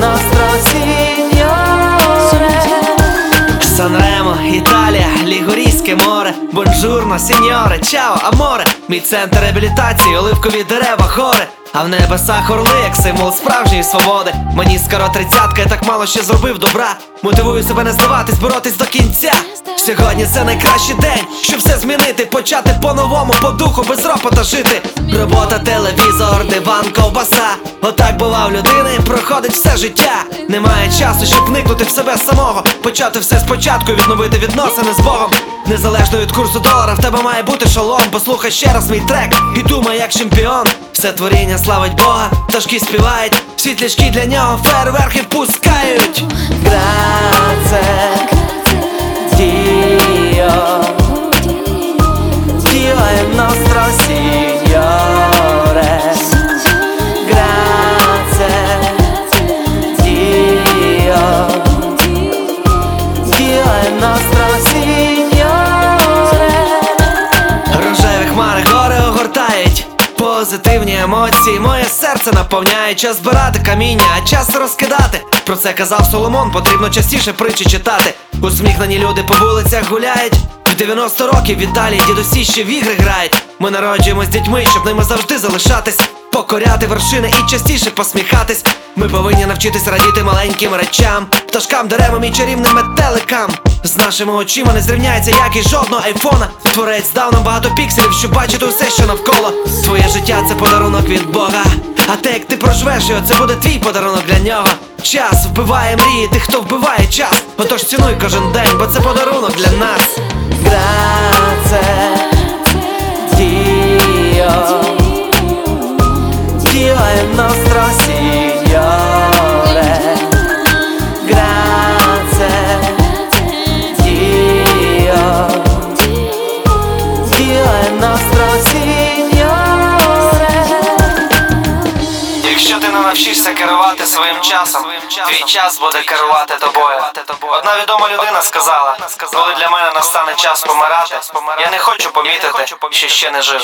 нас Санремо, Італія, Лігорійське море, бонжурно, сеньоре, чао, аморе, мій центр реабілітації, оливкові дерева, гори. А в небесах орли, як символ справжньої свободи. Мені скоро тридцятка, я так мало ще зробив добра. Мотивую себе не здаватись, боротись до кінця. Сьогодні це найкращий день, щоб все змінити, почати по-новому, по духу, без ропота жити. Робота, телевізор, диван, ковбаса. Отак бува в людини, проходить все життя. Немає часу, щоб вникнути в себе самого. Почати все спочатку, відновити відносини з Богом. Незалежно від курсу долара, в тебе має бути шолом. Послухай ще раз мій трек і думай як чемпіон. Все творіння славить Бога, пташки співають, світлячки для нього фейерверки впускають. Позитивні емоції, моє серце наповняє час збирати каміння, а час розкидати. Про це казав Соломон, потрібно частіше притчі читати. Усміхнені люди по вулицях гуляють. В 90 років віддалі дідусі ще в ігри грають. Ми народжуємось дітьми, щоб ними завжди залишатись. Покоряти вершини і частіше посміхатись. Ми повинні навчитись радіти маленьким речам, пташкам, деревам і чарівним метеликам. З нашими очима не зрівняється якість жодного айфона. Творець дав нам багато пікселів, щоб бачити усе, що навколо. Твоє життя це подарунок від Бога. А те, як ти проживеш його, це буде твій подарунок для нього. Час вбиває мрії, тих, хто вбиває час. Отож цінуй кожен день, бо це подарунок для нас. Граце, Dio, Dio è il nostro Signore. Grazie, Dio, Dio è il nostro Signore. Якщо ти не навчишся керувати своїм часом, твій час буде керувати тобою. Одна відома людина сказала, коли для мене настане час помирати, я не хочу помітити, що ще не жив.